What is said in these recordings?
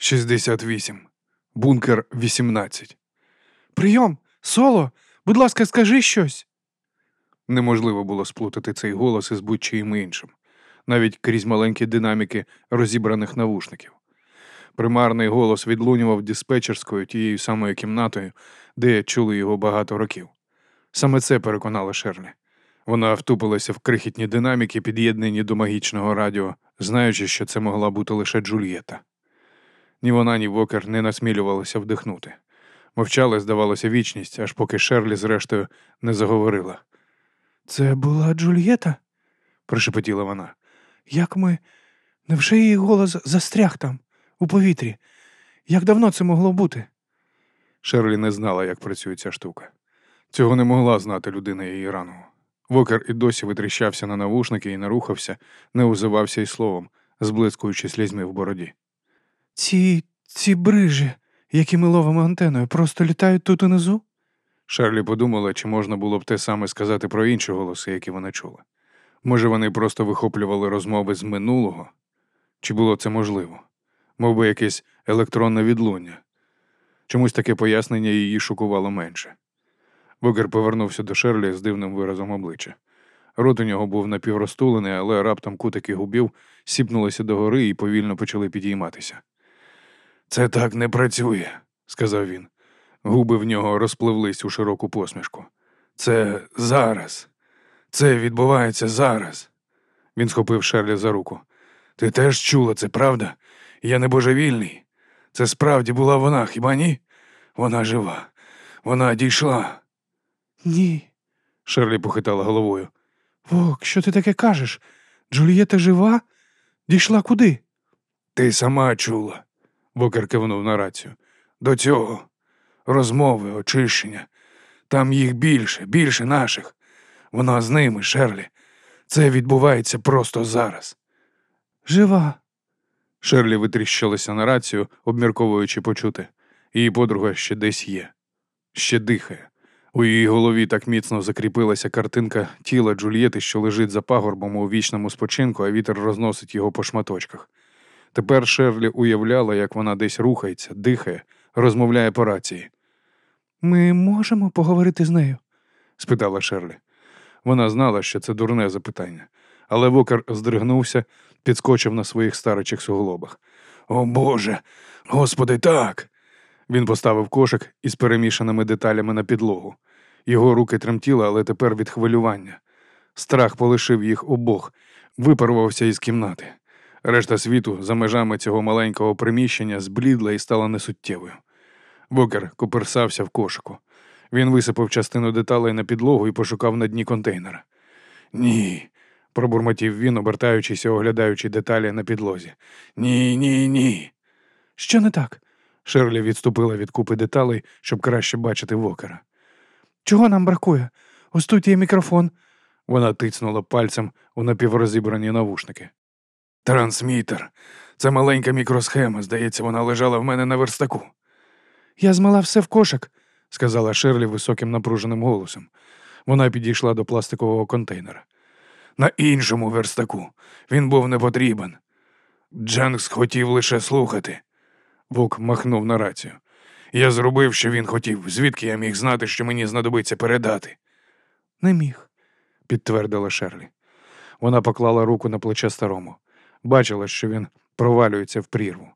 68. Бункер 18. Прийом, соло, будь ласка, скажи щось. Неможливо було сплутати цей голос із будь-чиїм іншим, навіть крізь маленькі динаміки розібраних навушників. Примарний голос відлунював диспетчерською тією самою кімнатою, де чули його багато років. Саме це переконало Шерлі. Вона втупилася в крихітні динаміки, під'єднані до магічного радіо, знаючи, що це могла бути лише Джульєта. Ні вона, ні Вокер не насмілювалися вдихнути. Мовчали, здавалося, вічність, аж поки Шерлі, зрештою, не заговорила. Це була Джульєта? Прошепотіла вона. Як ми. Невже її голос застряг там, у повітрі? Як давно це могло бути? Шерлі не знала, як працює ця штука. Цього не могла знати людина її раного. Вокер і досі витріщався на навушники і не рухався, не узивався й словом, зблискуючи слізьми в бороді. Ці ці брижі, які ми ловимо антеною, просто літають тут унизу? Шарлі подумала, чи можна було б те саме сказати про інші голоси, які вона чула. Може, вони просто вихоплювали розмови з минулого? Чи було це можливо? Мов би якесь електронне відлуння. Чомусь таке пояснення її шокувало менше. Вокер повернувся до Шерлі з дивним виразом обличчя. Рот у нього був напівростулений, але раптом кутики губів сіпнулися догори і повільно почали підійматися. Це так не працює, сказав він. Губи в нього розпливлись у широку посмішку. Це зараз. Це відбувається зараз. Він схопив Шерлі за руку. Ти теж чула це, правда? Я не божевільний. Це справді була вона, хіба ні? Вона жива. Вона дійшла. Ні. Шерлі похитала головою. Вок, що ти таке кажеш? Джулієта жива? Дійшла куди? Ти сама чула. Вокер кивнув на рацію. До цього розмови, очищення. Там їх більше, більше наших. Вона з ними, Шерлі. Це відбувається просто зараз. Жива. Шерлі витріщилася на рацію, обмірковуючи почути. Її подруга ще десь є, ще дихає. У її голові так міцно закріпилася картинка тіла Джульєти, що лежить за пагорбом у вічному спочинку, а вітер розносить його по шматочках. Тепер Шерлі уявляла, як вона десь рухається, дихає, розмовляє по рації. Ми можемо поговорити з нею? спитала Шерлі. Вона знала, що це дурне запитання, але Вокер здригнувся, підскочив на своїх старичих суглобах. О Боже, господи, так. Він поставив кошик із перемішаними деталями на підлогу. Його руки тремтіли, але тепер від хвилювання. Страх полишив їх обох, випарувався із кімнати. Решта світу за межами цього маленького приміщення зблідла і стала несуттєвою. Вокер коперсався в кошику. Він висипав частину деталей на підлогу і пошукав на дні контейнера. Ні, пробурмотів він, обертаючись і оглядаючи деталі на підлозі. Ні, ні, ні. Що не так? Шерлі відступила від купи деталей, щоб краще бачити вокера. Чого нам бракує? Ось тут є мікрофон. Вона тицнула пальцем у напіврозібрані навушники. Трансмітер. Це маленька мікросхема. Здається, вона лежала в мене на верстаку. Я змала все в кошик, сказала Шерлі високим напруженим голосом. Вона підійшла до пластикового контейнера. На іншому верстаку. Він був не потрібен. Дженкс хотів лише слухати. Вок махнув на рацію. Я зробив, що він хотів, звідки я міг знати, що мені знадобиться передати. Не міг, підтвердила Шерлі. Вона поклала руку на плече старому, бачила, що він провалюється в прірву.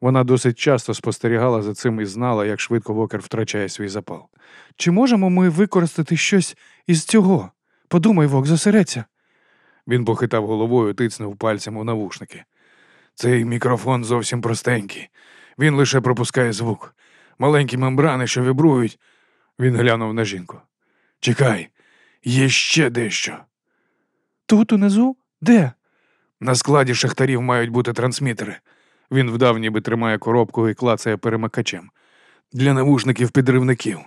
Вона досить часто спостерігала за цим і знала, як швидко Вокер втрачає свій запал. Чи можемо ми використати щось із цього? Подумай, Вок, зосередься. Він похитав головою, тицнув пальцем у навушники. Цей мікрофон зовсім простенький. Він лише пропускає звук. Маленькі мембрани, що вібрують. Він глянув на жінку. Чекай, є ще дещо. Тут унизу? Де? На складі шахтарів мають бути трансмітери. Він вдав, ніби тримає коробку і клацає перемикачем. Для навушників підривників.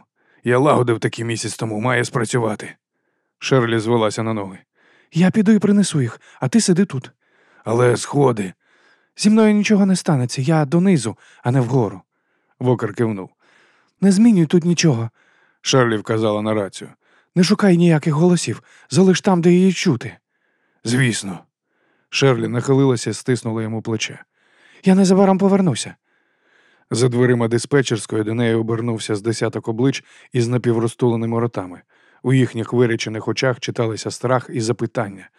Я лагодив такий місяць тому, має спрацювати. Шерлі звелася на ноги. Я піду і принесу їх, а ти сиди тут. Але сходи. Зі мною нічого не станеться, я донизу, а не вгору. Вокер кивнув. Не змінюй тут нічого. Шарлі вказала на рацію. Не шукай ніяких голосів, залиш там, де її чути. Звісно. Шерлі нахилилася стиснула йому плече. Я незабаром повернуся. За дверима диспетчерської до неї обернувся з десяток облич із напіврозтуленими ротами. У їхніх виречених очах читалися страх і запитання.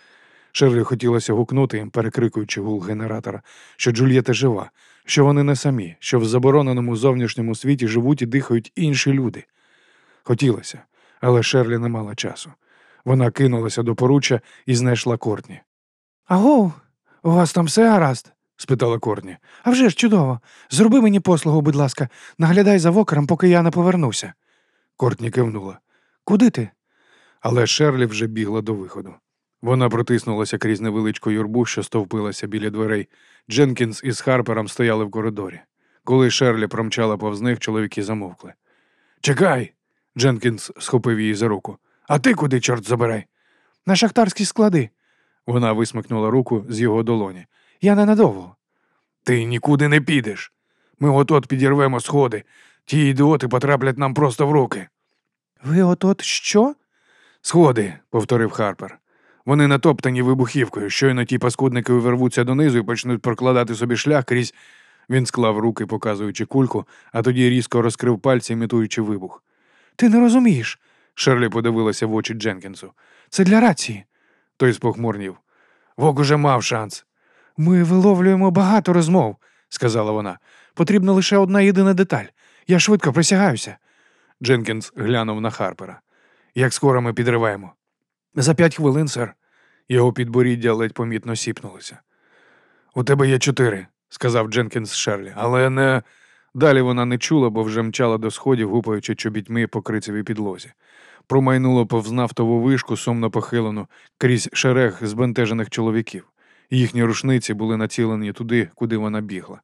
Шерлі хотілося гукнути їм, перекрикуючи гул генератора, що Джульєта жива, що вони не самі, що в забороненому зовнішньому світі живуть і дихають інші люди. Хотілося, але Шерлі не мала часу. Вона кинулася до поруччя і знайшла Кортні. Агов, у вас там все гаразд? спитала Кортні. А вже ж чудово. Зроби мені послугу, будь ласка, наглядай за вокером, поки я не повернуся. Кортні кивнула. Куди ти? Але Шерлі вже бігла до виходу. Вона протиснулася крізь невеличку юрбу, що стовпилася біля дверей. Дженкінс із Харпером стояли в коридорі. Коли Шерлі промчала повз них, чоловіки замовкли. Чекай. Дженкінс схопив її за руку. А ти куди, чорт забирай? На шахтарські склади. Вона висмикнула руку з його долоні. Я ненадовго. Ти нікуди не підеш. Ми от-от підірвемо сходи. Ті ідіоти потраплять нам просто в руки. Ви от-от що? Сходи, повторив Харпер. Вони натоптані вибухівкою. Щойно ті паскудники увірвуться донизу і почнуть прокладати собі шлях крізь. Він склав руки, показуючи кульку, а тоді різко розкрив пальці, імітуючи вибух. Ти не розумієш. Шерлі подивилася в очі Дженкінсу. Це для рації. Той спохмурнів. Вок уже мав шанс, Ми виловлюємо багато розмов, сказала вона. Потрібна лише одна єдина деталь. Я швидко присягаюся. Дженкінс глянув на Харпера. Як скоро ми підриваємо? За п'ять хвилин, сер. Його підборіддя ледь помітно сіпнулося. У тебе є чотири, сказав Дженкінс Шерлі, але не. Далі вона не чула, бо вже мчала до сходів, гупаючи чобітьми по крицевій підлозі. Промайнуло повз нафтову вишку, сумно похилену, крізь шерех збентежених чоловіків. Їхні рушниці були націлені туди, куди вона бігла.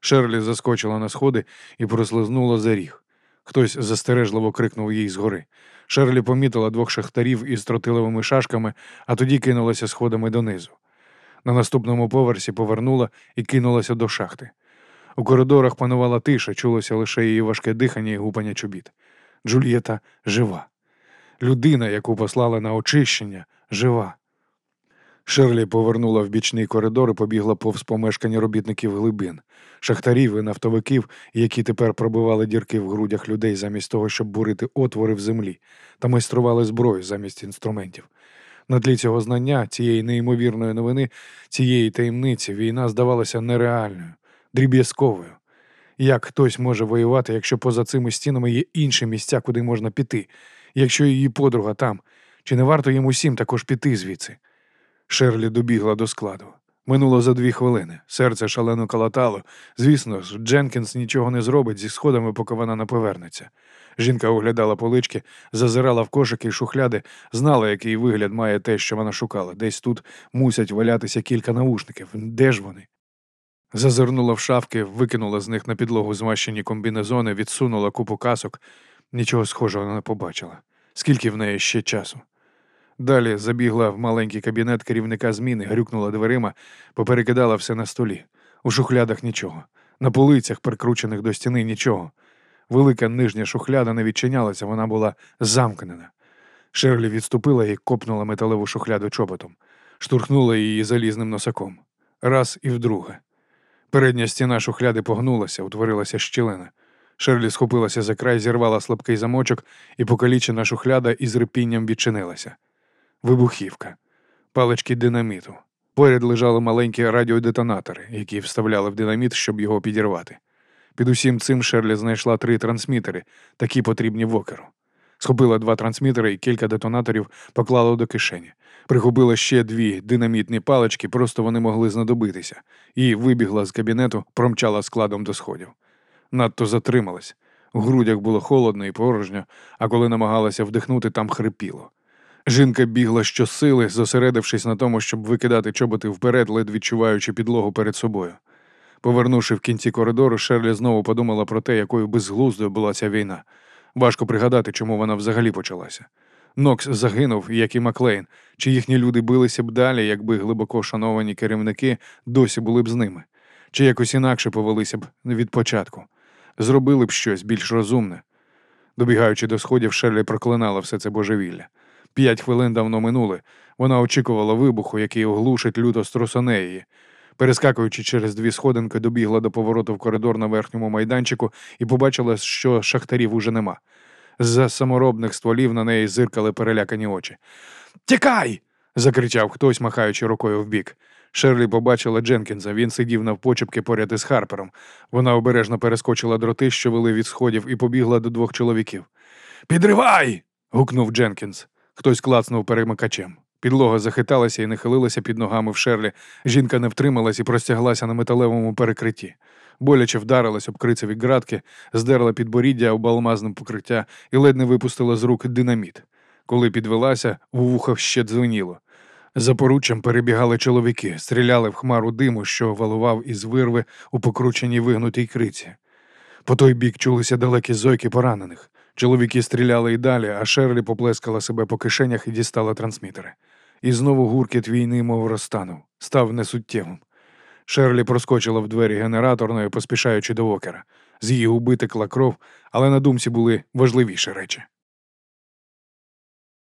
Шерлі заскочила на сходи і прослизнула за ріг. Хтось застережливо крикнув їй згори. Шерлі помітила двох шахтарів із тротиловими шашками, а тоді кинулася сходами донизу. На наступному поверсі повернула і кинулася до шахти. У коридорах панувала тиша, чулося лише її важке дихання і гупання чобіт. Джульєта жива. Людина, яку послали на очищення, жива. Шерлі повернула в бічний коридор і побігла повз помешкання робітників глибин, шахтарів і нафтовиків, які тепер пробивали дірки в грудях людей замість того, щоб бурити отвори в землі, та майстрували зброю замість інструментів. На тлі цього знання, цієї неймовірної новини, цієї таємниці війна здавалася нереальною, дріб'язковою. Як хтось може воювати, якщо поза цими стінами є інші місця, куди можна піти, якщо її подруга там, чи не варто їм усім також піти звідси? Шерлі добігла до складу. Минуло за дві хвилини. Серце шалено калатало. Звісно ж, Дженкінс нічого не зробить зі сходами, поки вона не повернеться. Жінка оглядала полички, зазирала в кошики й шухляди, знала, який вигляд має те, що вона шукала. Десь тут мусять валятися кілька наушників. Де ж вони? Зазирнула в шафки, викинула з них на підлогу змащені комбінезони, відсунула купу касок. Нічого схожого не побачила. Скільки в неї ще часу? Далі забігла в маленький кабінет керівника зміни, грюкнула дверима, поперекидала все на столі. У шухлядах нічого. На полицях, прикручених до стіни, нічого. Велика нижня шухляда не відчинялася, вона була замкнена. Шерлі відступила і копнула металеву шухляду чоботом, штурхнула її залізним носаком. Раз і вдруге. Передня стіна шухляди погнулася, утворилася щілина. Шерлі схопилася за край, зірвала слабкий замочок, і покалічена шухляда із рипінням відчинилася. Вибухівка, палички динаміту. Поряд лежали маленькі радіодетонатори, які вставляли в динаміт, щоб його підірвати. Під усім цим Шерлі знайшла три трансмітери, такі потрібні вокеру. Схопила два трансмітери і кілька детонаторів поклала до кишені. Прихопила ще дві динамітні палички, просто вони могли знадобитися, і вибігла з кабінету, промчала складом до сходів. Надто затрималась. У грудях було холодно і порожньо, а коли намагалася вдихнути, там хрипіло. Жінка бігла щосили, зосередившись на тому, щоб викидати чоботи вперед, ледь відчуваючи підлогу перед собою. Повернувши в кінці коридору, Шерлі знову подумала про те, якою безглуздою була ця війна. Важко пригадати, чому вона взагалі почалася. Нокс загинув, як і Маклейн, чи їхні люди билися б далі, якби глибоко шановані керівники досі були б з ними, чи якось інакше повелися б від початку, зробили б щось більш розумне. Добігаючи до сходів, Шерлі проклинала все це божевілля. П'ять хвилин давно минули. Вона очікувала вибуху, який оглушить люто струсане її. Перескакуючи через дві сходинки, добігла до повороту в коридор на верхньому майданчику і побачила, що шахтарів уже нема. З-за саморобних стволів на неї зиркали перелякані очі. Тікай! закричав хтось, махаючи рукою вбік. Шерлі побачила Дженкінса. Він сидів навпочепки поряд із Харпером. Вона обережно перескочила дроти, що вели від сходів, і побігла до двох чоловіків. Підривай! гукнув Дженкінс. Хтось клацнув перемикачем. Підлога захиталася і нахилилася під ногами в Шерлі. Жінка не втрималась і простяглася на металевому перекритті. Боляче вдарилась об крицеві ґратки, здерла підборіддя об алмазне покриття і ледь не випустила з рук динаміт. Коли підвелася, у вухах ще дзвеніло. За поруччям перебігали чоловіки, стріляли в хмару диму, що валував із вирви у покрученій вигнутій криці. По той бік чулися далекі зойки поранених. Чоловіки стріляли й далі, а Шерлі поплескала себе по кишенях і дістала трансмітери. І знову гуркіт війни, мов розтанув, став несуттєвим. Шерлі проскочила в двері генераторної, поспішаючи до окера. З її губи текла кров, але на думці були важливіші речі.